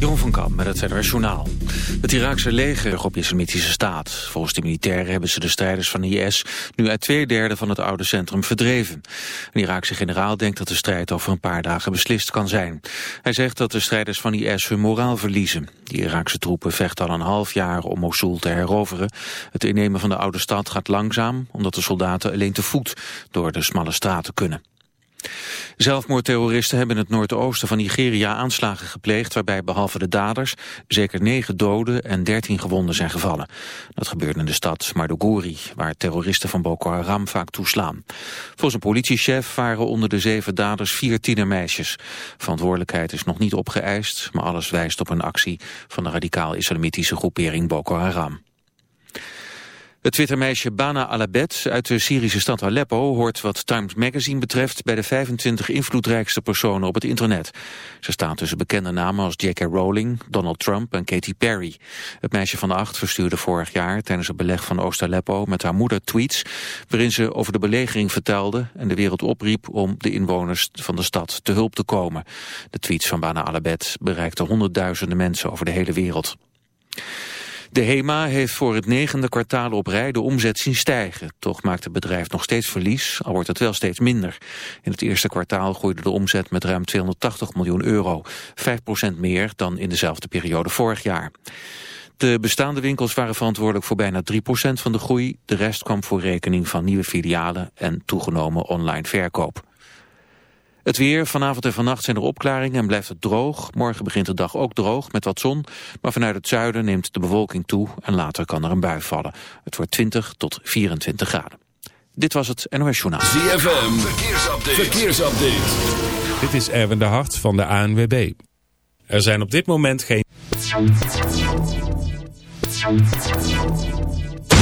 Jeroen van Kamp met het NRS Journaal. Het Iraakse leger op islamitische staat. Volgens de militairen hebben ze de strijders van IS nu uit twee derde van het oude centrum verdreven. Een Iraakse generaal denkt dat de strijd over een paar dagen beslist kan zijn. Hij zegt dat de strijders van IS hun moraal verliezen. De Iraakse troepen vechten al een half jaar om Mosul te heroveren. Het innemen van de oude stad gaat langzaam omdat de soldaten alleen te voet door de smalle straten kunnen. Zelfmoordterroristen hebben in het noordoosten van Nigeria aanslagen gepleegd... waarbij behalve de daders zeker negen doden en dertien gewonden zijn gevallen. Dat gebeurde in de stad Maiduguri, waar terroristen van Boko Haram vaak toeslaan. Volgens een politiechef waren onder de zeven daders vier tienermeisjes. Verantwoordelijkheid is nog niet opgeëist, maar alles wijst op een actie... van de radicaal-islamitische groepering Boko Haram. Het Twittermeisje Bana Alabed uit de Syrische stad Aleppo hoort wat Times Magazine betreft bij de 25 invloedrijkste personen op het internet. Ze staan tussen bekende namen als J.K. Rowling, Donald Trump en Katy Perry. Het meisje van de acht verstuurde vorig jaar tijdens het beleg van Oost-Aleppo met haar moeder tweets waarin ze over de belegering vertelde en de wereld opriep om de inwoners van de stad te hulp te komen. De tweets van Bana Alabed bereikten honderdduizenden mensen over de hele wereld. De HEMA heeft voor het negende kwartaal op rij de omzet zien stijgen. Toch maakt het bedrijf nog steeds verlies, al wordt het wel steeds minder. In het eerste kwartaal groeide de omzet met ruim 280 miljoen euro. 5% meer dan in dezelfde periode vorig jaar. De bestaande winkels waren verantwoordelijk voor bijna 3% van de groei. De rest kwam voor rekening van nieuwe filialen en toegenomen online verkoop. Het weer, vanavond en vannacht zijn er opklaringen en blijft het droog. Morgen begint de dag ook droog met wat zon. Maar vanuit het zuiden neemt de bewolking toe en later kan er een bui vallen. Het wordt 20 tot 24 graden. Dit was het NOS Journaal. ZFM, verkeersupdate. verkeersupdate. Dit is Erwin de Hart van de ANWB. Er zijn op dit moment geen...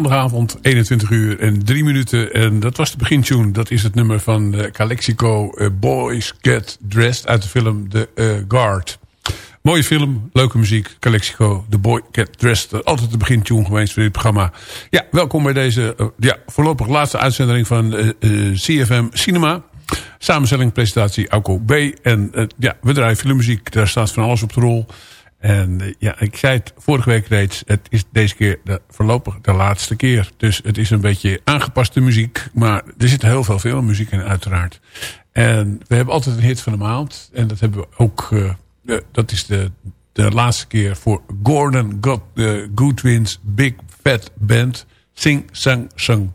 Maandagavond, 21 uur en 3 minuten. En dat was de begintune. Dat is het nummer van uh, Calexico uh, Boys Get Dressed uit de film The uh, Guard. Mooie film, leuke muziek. Calexico, The Boy Get Dressed. Altijd de begintune geweest voor dit programma. Ja, welkom bij deze ja, voorlopig laatste uitzending van CFM Cinema. Samenstelling, presentatie, Alco B. En ja, we draaien filmmuziek. Daar staat van alles op de rol. En eh, ja, ik zei het vorige week reeds. Het is deze keer de, voorlopig de laatste keer. Dus het is een beetje aangepaste muziek. Maar er zit heel veel filmmuziek in uiteraard. En we hebben altijd een hit van de maand. En dat hebben we ook... Uh, dat is de, de laatste keer voor Gordon God, uh, Goodwin's Big Fat Band. Sing, sang, sung.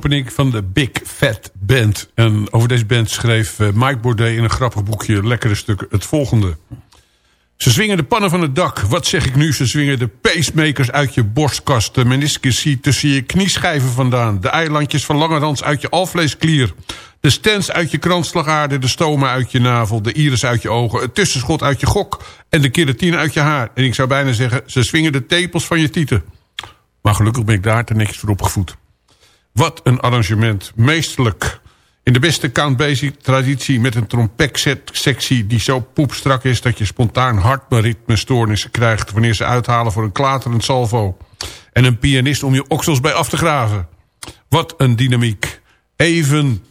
Opening van de Big Fat Band. En over deze band schreef eh, Mike Baudet in een grappig boekje... lekkere stuk het volgende. Ze zwingen de pannen van het dak. Wat zeg ik nu? Ze zwingen de pacemakers uit je borstkast. De meniscus tussen je knieschijven vandaan. De eilandjes van lange uit je alvleesklier. De stens uit je kransslagaarde. De stoma uit je navel. De iris uit je ogen. Het tussenschot uit je gok. En de keratine uit je haar. En ik zou bijna zeggen, ze zwingen de tepels van je tieten. Maar gelukkig ben ik daar te netjes voor opgevoed. Wat een arrangement. Meesterlijk. In de beste Count Basie traditie met een trompetsectie die zo poepstrak is... dat je spontaan hartritmestoornissen krijgt... wanneer ze uithalen voor een klaterend salvo. En een pianist om je oksels bij af te graven. Wat een dynamiek. Even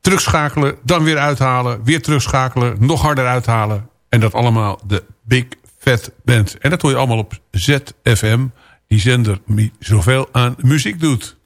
terugschakelen, dan weer uithalen... weer terugschakelen, nog harder uithalen. En dat allemaal de Big Fat Band. En dat hoor je allemaal op ZFM... die zender die zoveel aan muziek doet.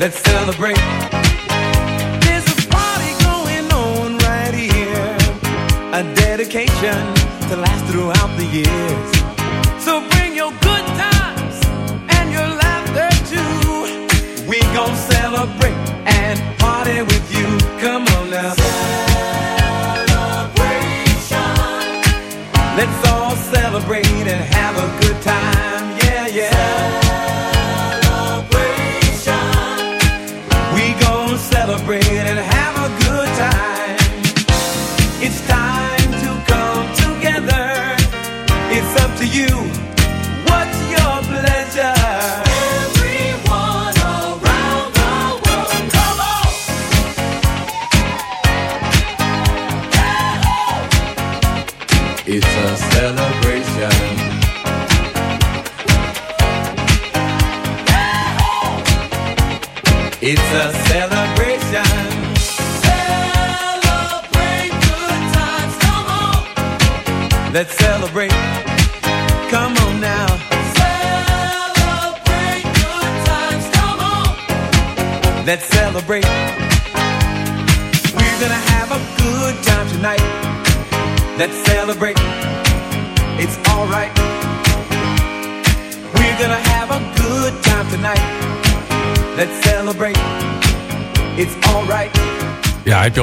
Let's celebrate. There's a party going on right here. A dedication to last throughout the years. So bring your good times and your laughter too. We gon' celebrate and party with you. Come on now. Celebration. Let's all celebrate and have a good time.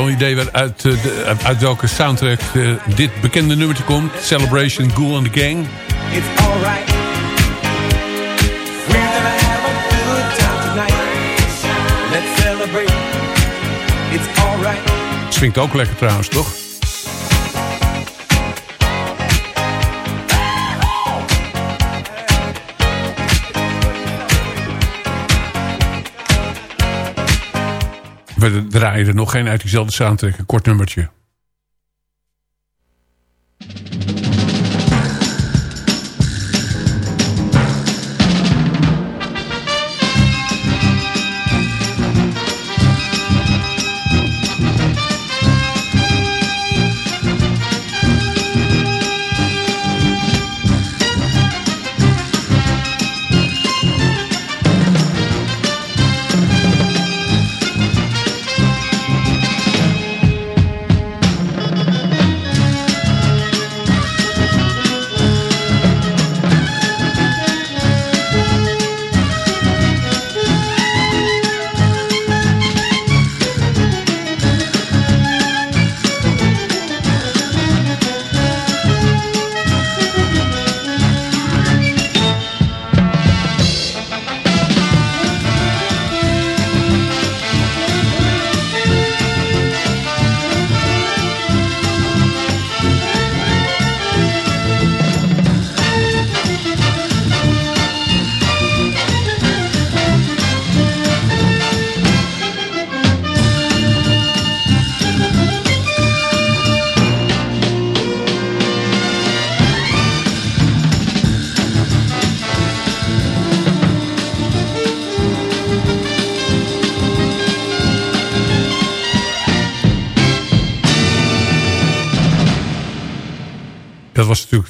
Idee uit, uh, de, uit welke soundtrack uh, dit bekende nummertje komt. Celebration, Ghoul and the Gang. It's alright. We're gonna have a good time tonight. Let's celebrate. It's alright. Swingt ook lekker trouwens, toch? We draaien er nog geen uit diezelfde soundtrack. Een kort nummertje.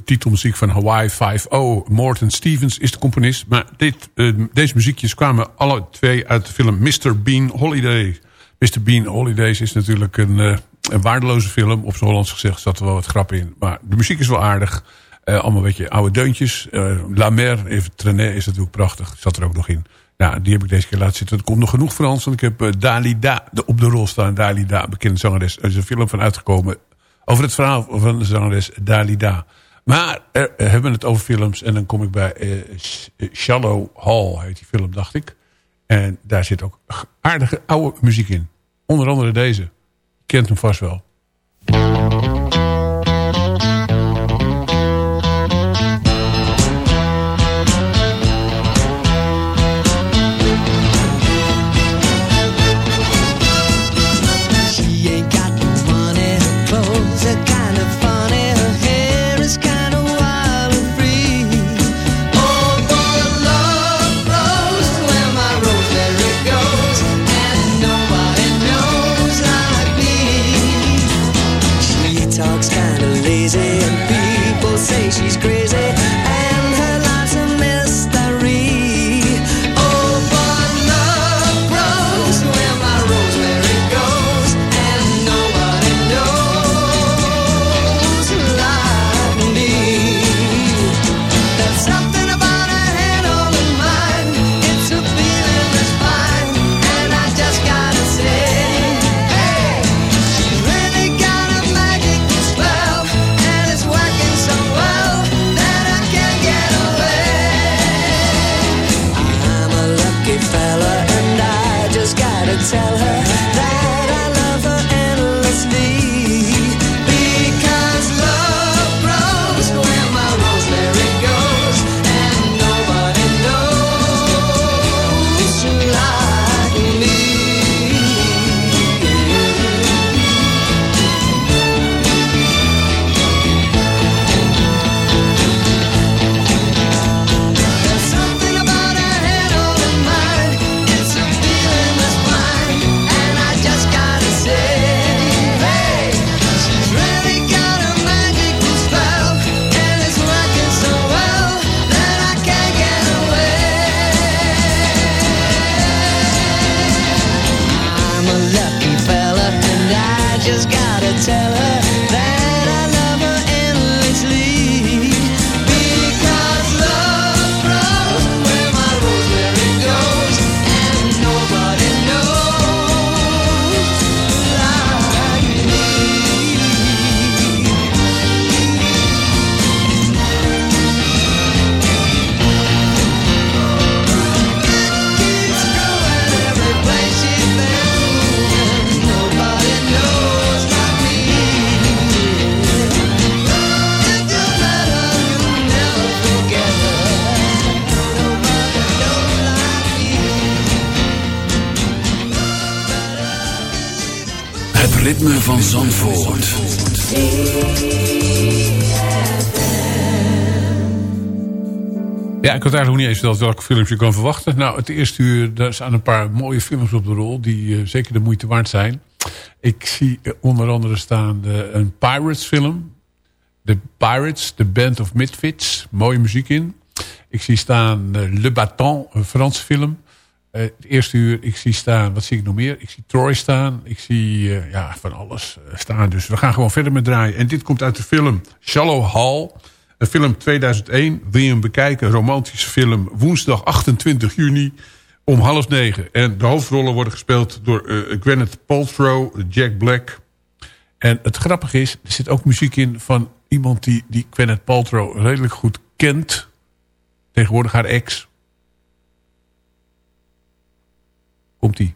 Titelmuziek van Hawaii 5-0. Morton Stevens is de componist. Maar dit, uh, deze muziekjes kwamen alle twee uit de film Mr. Bean Holiday. Mr. Bean Holidays is natuurlijk een, uh, een waardeloze film. Op zijn Hollands gezegd zat er wel wat grap in. Maar de muziek is wel aardig. Uh, allemaal een beetje oude deuntjes. La Mer, even Trenet is natuurlijk prachtig. Zat er ook nog in. Nou, die heb ik deze keer laten zitten. Er komt nog genoeg Frans. Want ik heb Dalida op de rol staan. Dalida, bekende zangeres. Er is een film van uitgekomen over het verhaal van de zangeres Dalida. Maar er, we hebben het over films. En dan kom ik bij uh, Shallow Hall, heet die film, dacht ik. En daar zit ook aardige oude muziek in. Onder andere deze. Je kent hem vast wel. Had eigenlijk niet eens dat welke films je kan verwachten. Nou, het eerste uur, daar staan een paar mooie films op de rol... die uh, zeker de moeite waard zijn. Ik zie onder andere staan uh, een Pirates film. The Pirates, The Band of Misfits. Mooie muziek in. Ik zie staan uh, Le Baton, een Franse film. Het eerste uur, ik zie staan, wat zie ik nog meer? Ik zie Troy staan. Ik zie ja, van alles staan. Dus we gaan gewoon verder met draaien. En dit komt uit de film Shallow Hall... Een film 2001, wil je hem bekijken? Romantische film, woensdag 28 juni om half negen. En de hoofdrollen worden gespeeld door uh, Gwyneth Paltrow, Jack Black. En het grappige is, er zit ook muziek in van iemand die, die Gwyneth Paltrow redelijk goed kent. Tegenwoordig haar ex. Komt-ie.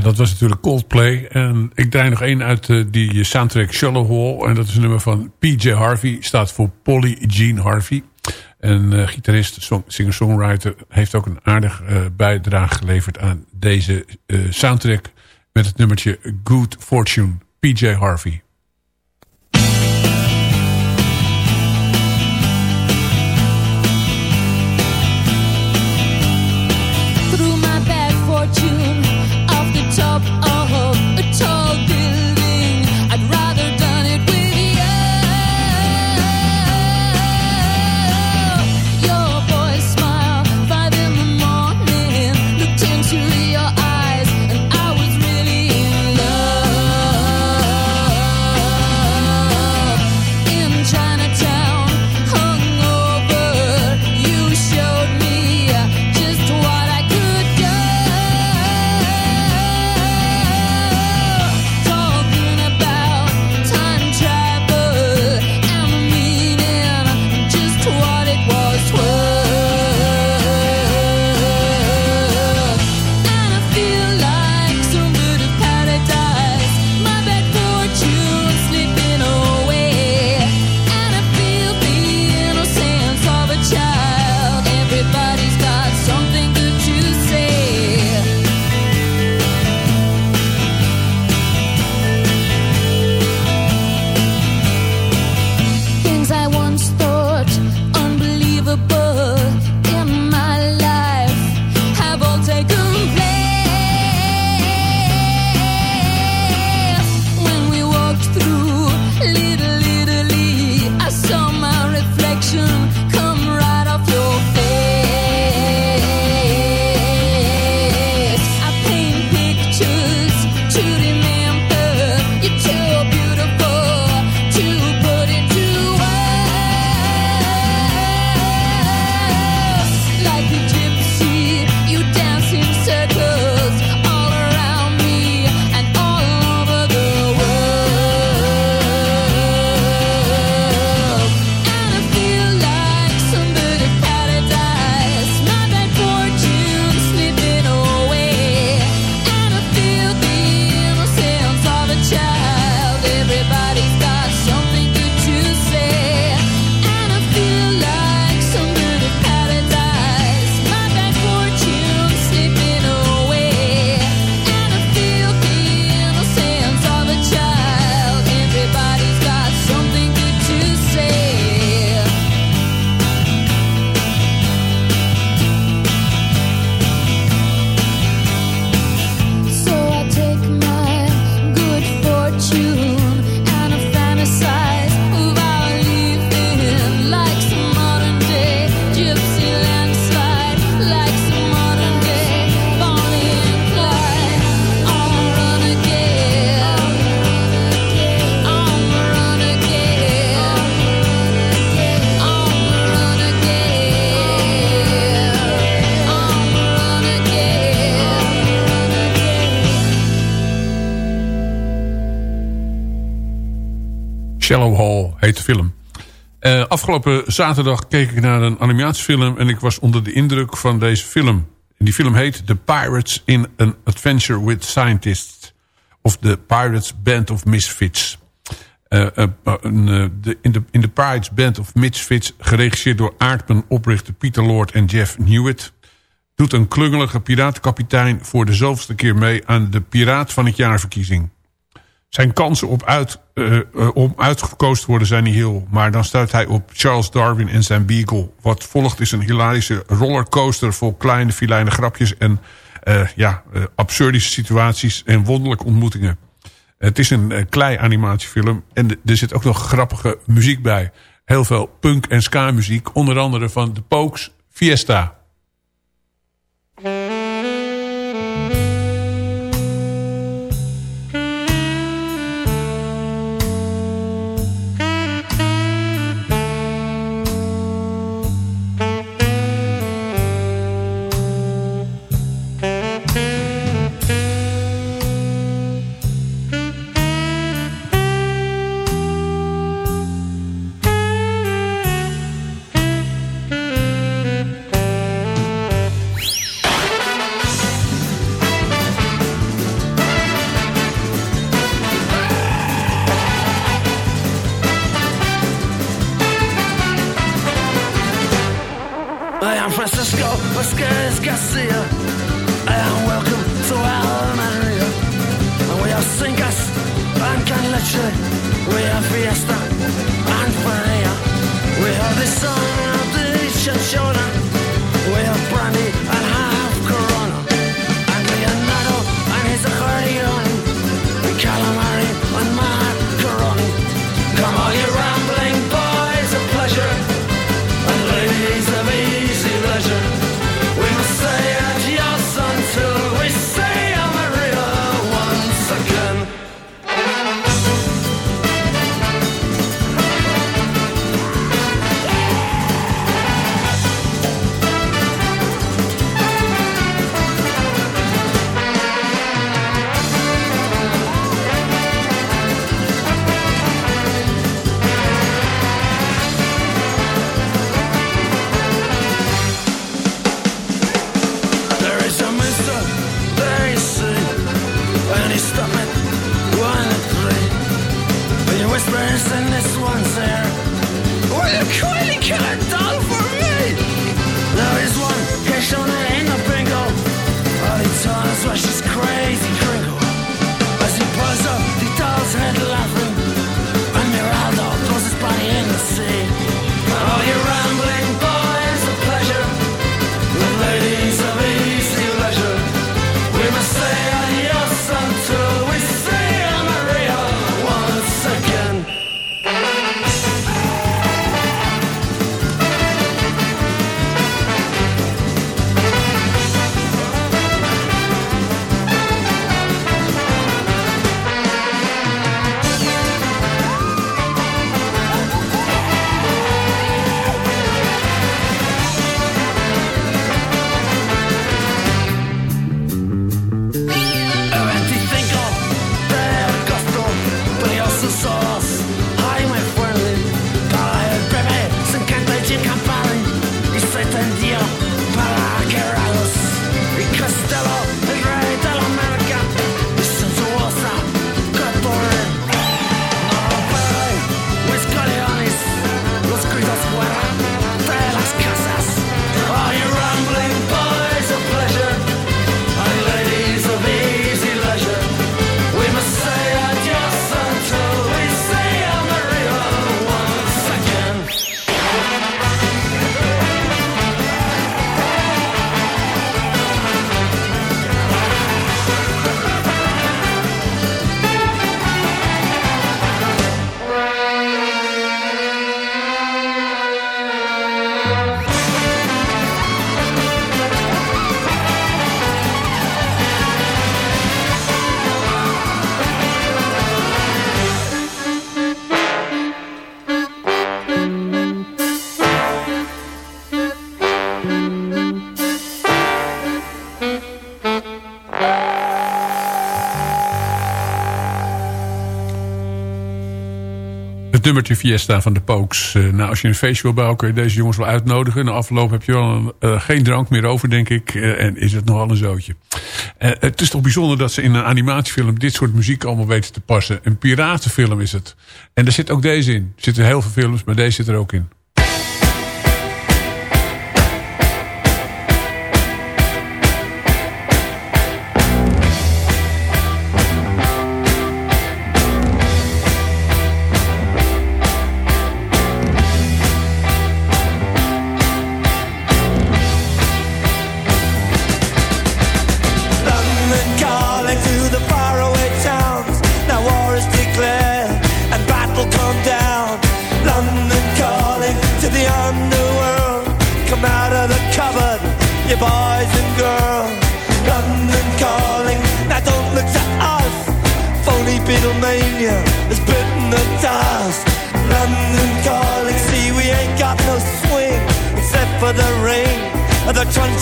Dat was natuurlijk Coldplay. En ik draai nog één uit uh, die soundtrack Shallow Hall. En dat is een nummer van P.J. Harvey. Staat voor Polly Jean Harvey. En uh, gitarist, singer-songwriter heeft ook een aardig bijdrage geleverd aan deze soundtrack. Met het nummertje Good Fortune, P.J. Harvey. Afgelopen zaterdag keek ik naar een animatiefilm... en ik was onder de indruk van deze film. Die film heet The Pirates in an Adventure with Scientists. Of The Pirates Band of Misfits. Uh, uh, de, in, de, in Pirates Band of Misfits... geregisseerd door aardpen-oprichter Peter Lord en Jeff Hewitt... doet een klungelige piratenkapitein voor de zoveelste keer mee... aan de Piraat van het Jaarverkiezing. Zijn kansen op uit, uh, om uitgekozen te worden zijn niet heel. Maar dan stuit hij op Charles Darwin en zijn Beagle. Wat volgt is een hilarische rollercoaster vol kleine filijne grapjes... en uh, ja, absurdische situaties en wonderlijke ontmoetingen. Het is een klei animatiefilm en er zit ook nog grappige muziek bij. Heel veel punk en ska muziek, onder andere van The Pokes Fiesta. nummertje Fiesta van de Pokes. Eh, nou, als je een feestje wil bouwen, kun je deze jongens wel uitnodigen. Na afloop heb je wel eh, geen drank meer over, denk ik. Eh, en is het nogal een zootje. het is toch bijzonder dat ze in een animatiefilm dit soort muziek allemaal weten te passen. Een piratenfilm is het. En daar zit ook deze in. Er zitten heel veel films, maar deze zit er ook in.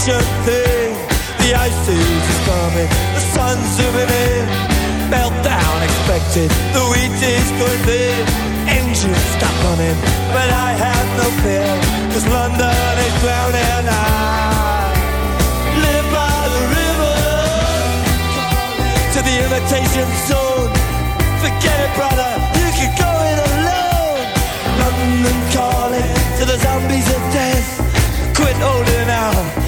The ice is coming, the sun's zooming in. Meltdown expected, the wheat is going thin. Engines stop running, but I have no fear. Cause London is drowning, I live by the river. To the imitation zone. Forget it brother, you can go it alone. London calling to the zombies of death. Quit holding out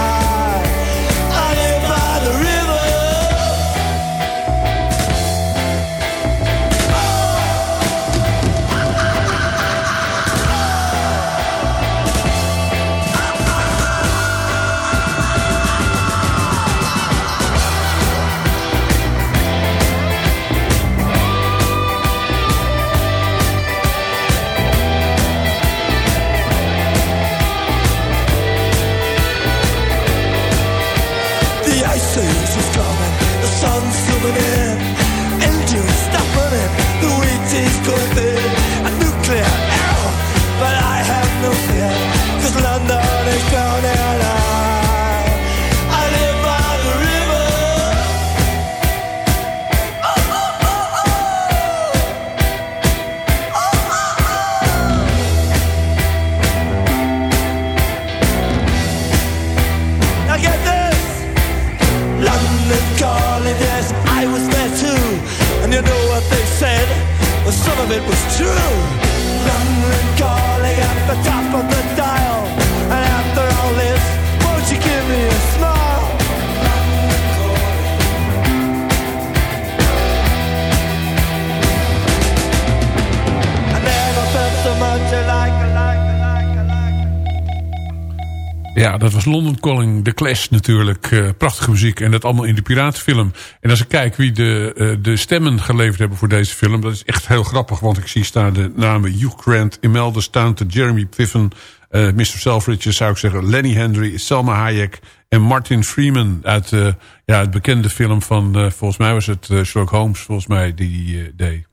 London Calling, The Clash natuurlijk. eh, prachtige muziek en dat allemaal in de piratenfilm. En als ik kijk wie de, eh, de stemmen geleverd hebben voor deze film... dat is echt heel grappig, want ik zie staan de namen Hugh Grant... Imelda Staunton, Jeremy Piven, eh, Mr. Selfridge zou ik zeggen... Lenny Henry, Selma Hayek en Martin Freeman... uit ja, het bekende film van, volgens mij was het Sherlock Holmes... volgens mij die deed.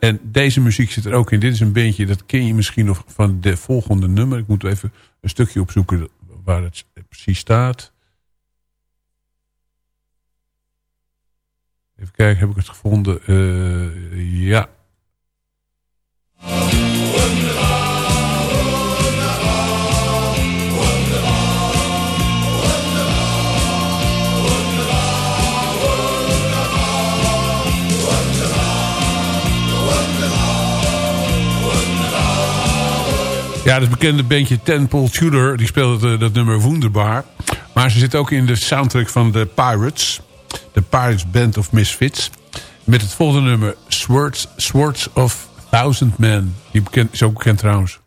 En deze muziek zit er ook in. Dit is een beentje, dat ken je misschien nog van de volgende nummer. Ik moet even een stukje opzoeken waar het precies staat. Even kijken, heb ik het gevonden? Eh, ja. Ja, het bekende bandje Paul Tudor, die speelde dat, dat nummer wonderbaar. Maar ze zit ook in de soundtrack van de Pirates. De Pirates Band of Misfits. Met het volgende nummer, Swords, Swords of Thousand Men. Die bekend, is ook bekend trouwens.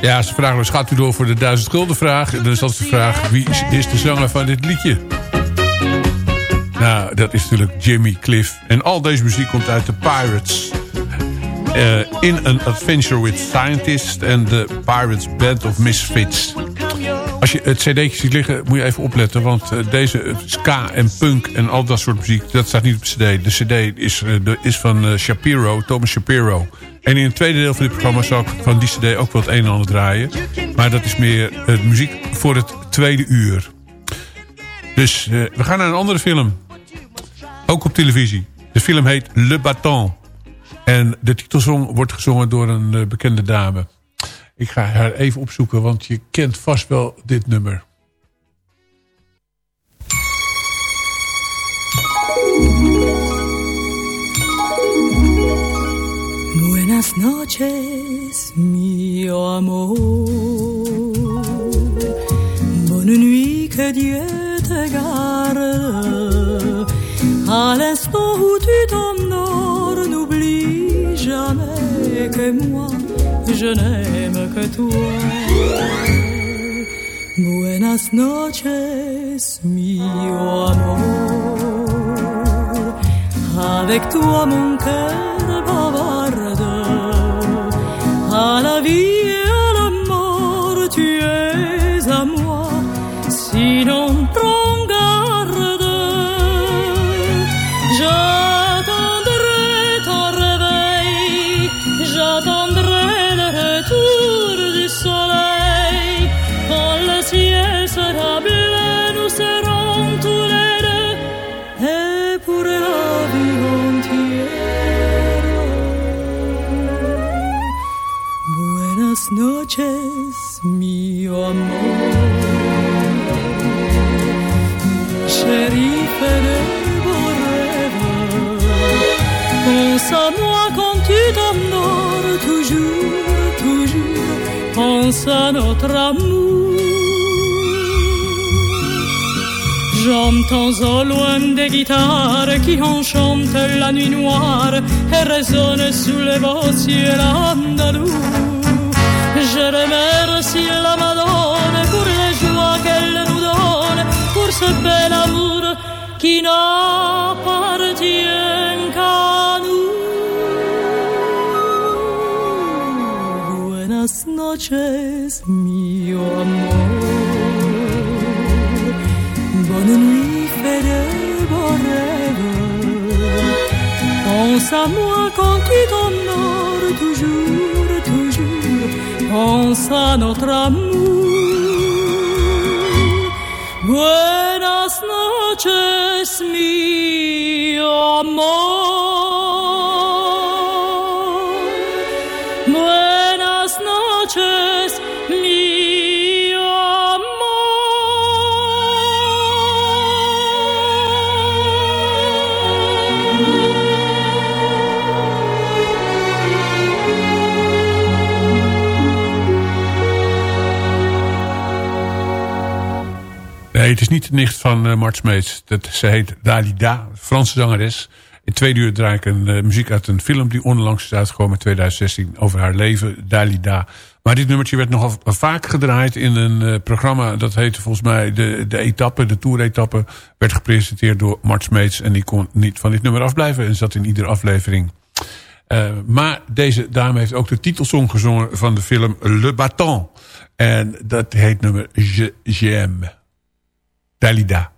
Ja, ze vragen dus, gaat u door voor de duizend gulden vraag? En dan is altijd de vraag, wie is, de zanger van dit liedje? Nou, dat is natuurlijk Jimmy Cliff. En al deze muziek komt uit de Pirates. Eh, in an Adventure with Scientists en de Pirates Band of Misfits. Als je het cd'tje ziet liggen, moet je even opletten. Want eh, deze eh, ska en punk en al dat soort muziek, dat staat niet op cd. De cd is, eh, is van eh, Shapiro, Thomas Shapiro. En in het tweede deel van dit programma zal ik van die cd ook wel het een en ander draaien. Maar dat is meer eh, muziek voor het tweede uur. Dus eh, we gaan naar een andere film. Ook op televisie. De film heet Le Bâton. En de titelsong wordt gezongen door een eh, bekende dame. Ik ga haar even opzoeken, want je kent vast wel dit nummer. Buenas noches, mio amor. Bonne nuit, que Dieu te garde. À l'instant où tu t'endors, n'oublie jamais que moi, je n'aime que toi. Buenas noches, mio amor. Avec toi mon cœur bavarde À la vie et à la mort tu es Pense à notre amour. J'entends au loin des guitares qui enchantent la nuit noire et résonnent sous les beaux ciels andalous. Je remercie la Madone pour les joies qu'elle nous donne, pour ce bel amour qui n'appartient mio amor. Bonne nuit, fais de beaux rêves. Pense à moi quand tu t'endors, toujours, toujours. Pense à notre amour. Buenas noches, mi amor. Nicht van eh Mart. Dat, ze heet Dalida, Franse zangeres. In tweede uur draai ik een eh, muziek uit een film die onlangs is uitgekomen in 2016 over haar leven, Dalida. Maar dit nummertje werd nogal vaak gedraaid in een eh, programma dat heette volgens mij de, de etappe, de toeretappe. Werd gepresenteerd door Mart Smeets en die kon niet van dit nummer afblijven en zat in iedere aflevering. Maar deze dame heeft ook de titelsong gezongen van de film Le Bâton. En dat heet nummer Je J'aime. Dalida. comme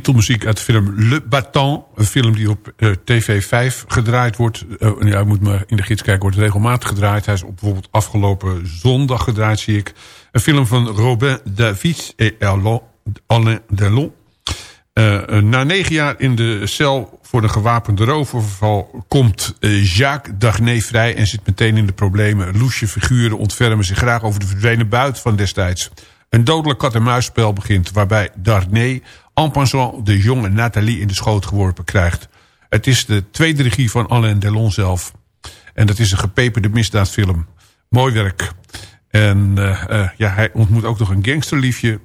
Titelmuziek uit de film Le Battant. Een film die op eh, TV 5 gedraaid wordt. Eh, ja, moet maar in de gids kijken. Wordt regelmatig gedraaid. Hij is op bijvoorbeeld afgelopen zondag gedraaid, zie ik. Een film van Robin Davids et Alain Delon. Eh, na negen jaar in de cel voor een gewapende roofoverval... komt Jacques Dagné vrij en zit meteen in de problemen. Loesje figuren ontfermen zich graag over de verdwenen buit van destijds. Een dodelijk kat-en-muisspel begint... waarbij Darnay en de jonge Nathalie in de schoot geworpen krijgt. Het is de tweede regie van Alain Delon zelf. En dat is een gepeperde misdaadfilm. Mooi werk. En eh, eh, ja, hij ontmoet ook nog een gangsterliefje.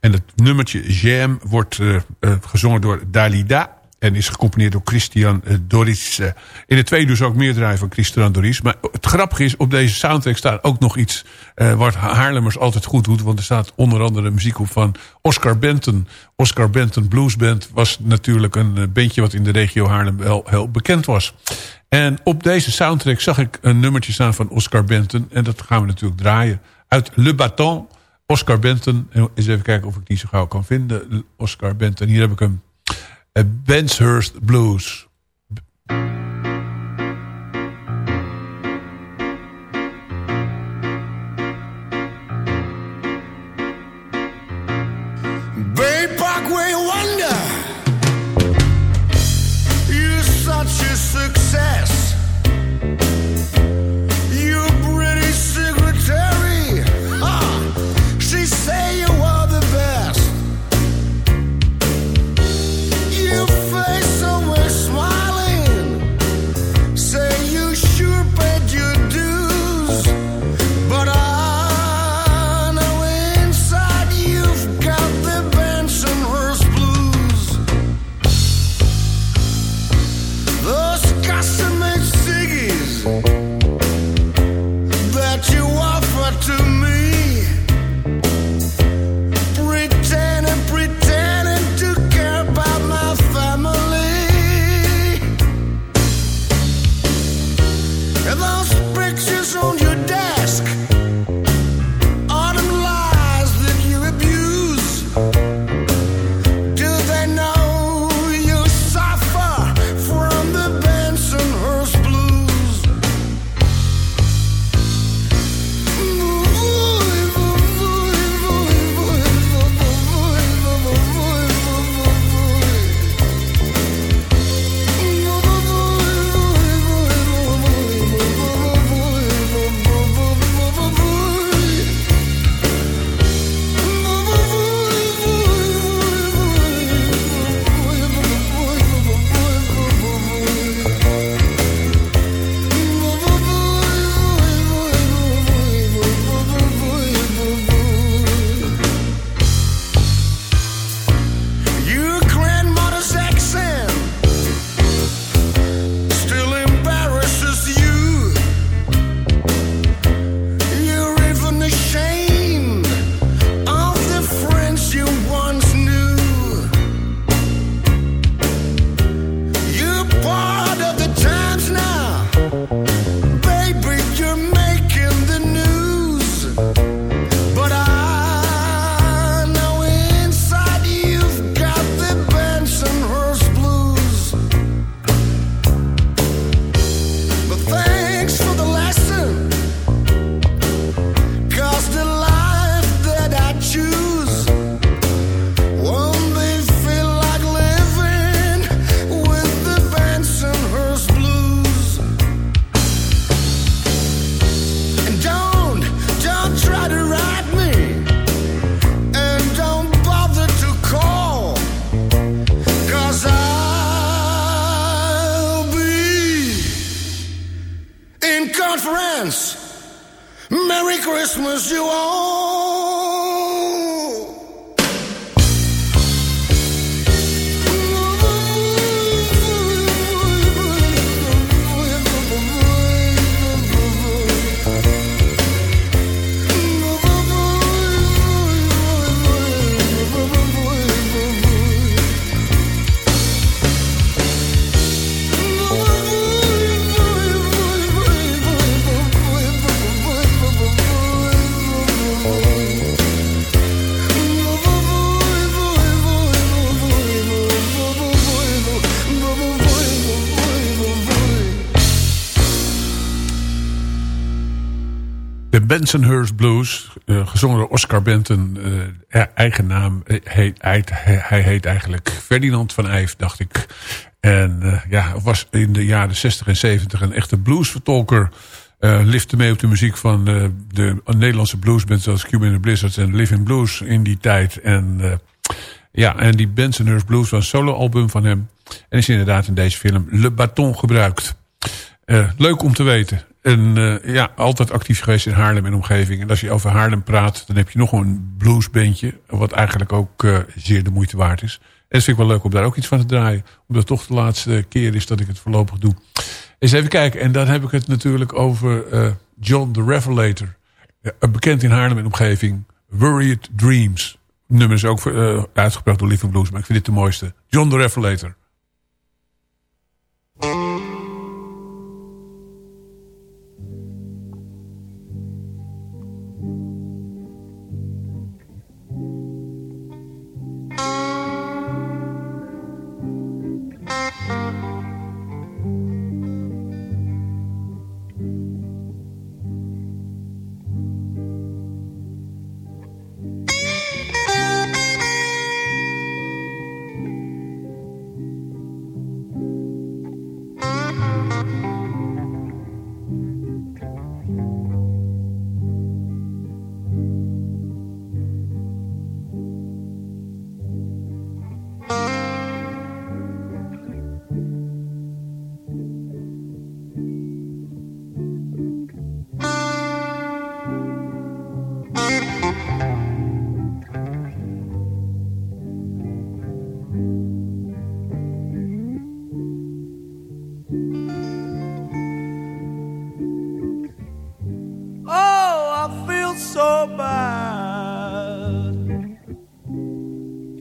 En het nummertje Jam wordt eh, gezongen door Dalida. En is gecomponeerd door Christian eh, Doris. Eh, in de tweede dus ook meer draaien van Christian Doris. Maar het grappige is, op deze soundtrack staat ook nog iets... eh, wat Haarlemmers altijd goed doet. Want er staat onder andere muziek op van Oscar Benton. Oscar Benton Blues Band was natuurlijk een bandje... wat in de regio Haarlem wel heel bekend was. En op deze soundtrack zag ik een nummertje staan van Oscar Benton. En dat gaan we natuurlijk draaien. Uit Le Baton, Oscar Benton. En Eens even kijken of ik die zo gauw kan vinden. Oscar Benton, hier heb ik hem. Benshurst Blues. Bensonhurst Blues, eh, gezongen door Oscar Benton. eh, eigen naam, eh, heet, hij, heet eigenlijk Ferdinand van Eyck, dacht ik. En ja, was in de jaren 60 en 70 een echte bluesvertolker. eh lifte mee op de muziek van de Nederlandse bluesbands zoals Cuban the Blizzards en Living Blues in die tijd. En ja, en die Bensonhurst Blues was een solo-album van hem. En is inderdaad in deze film Le Baton gebruikt. Eh, leuk om te weten. En eh, ja, altijd actief geweest in Haarlem en omgeving. En als je over Haarlem praat, dan heb je nog een bluesbandje. Wat eigenlijk ook eh, zeer de moeite waard is. En dat vind ik wel leuk om daar ook iets van te draaien. Omdat het toch de laatste keer is dat ik het voorlopig doe. Eens even kijken. En dan heb ik het natuurlijk over John the Revelator. Bekend in Haarlem en omgeving. Worried Dreams. Nummer is ook uitgebracht door Living Blues. Maar ik vind dit de mooiste. John the Revelator.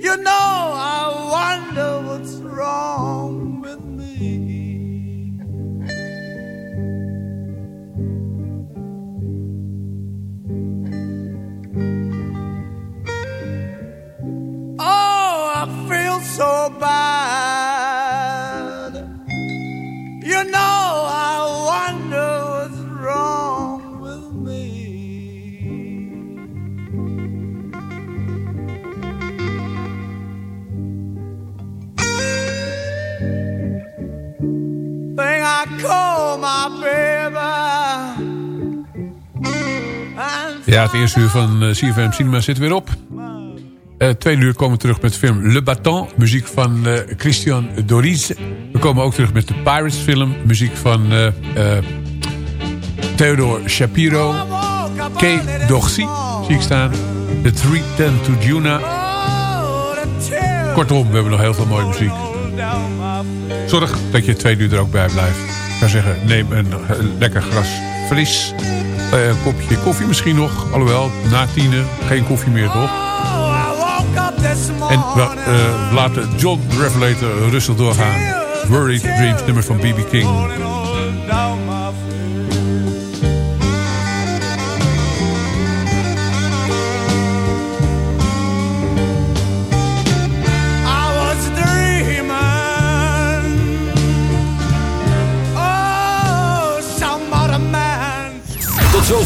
You know, Het eerste uur van eh, CFM Cinema zit weer op. Eh tweede uur komen we terug met de film Le Baton. Muziek van eh, Christian Doris. We komen ook terug met de Pirates film. Muziek van Theodore Shapiro. Kay Dorsey zie ik staan. The 310 to Juna. Kortom, we hebben nog heel veel mooie muziek. Zorg dat je tweede uur er ook bij blijft. Ik zou zeggen, neem een lekker fris. Eh, een kopje koffie misschien nog. Alhoewel, na tienen geen koffie meer, toch? En we eh, laten John Revelator rustig doorgaan. Worried Dreams, nummer van B.B. King.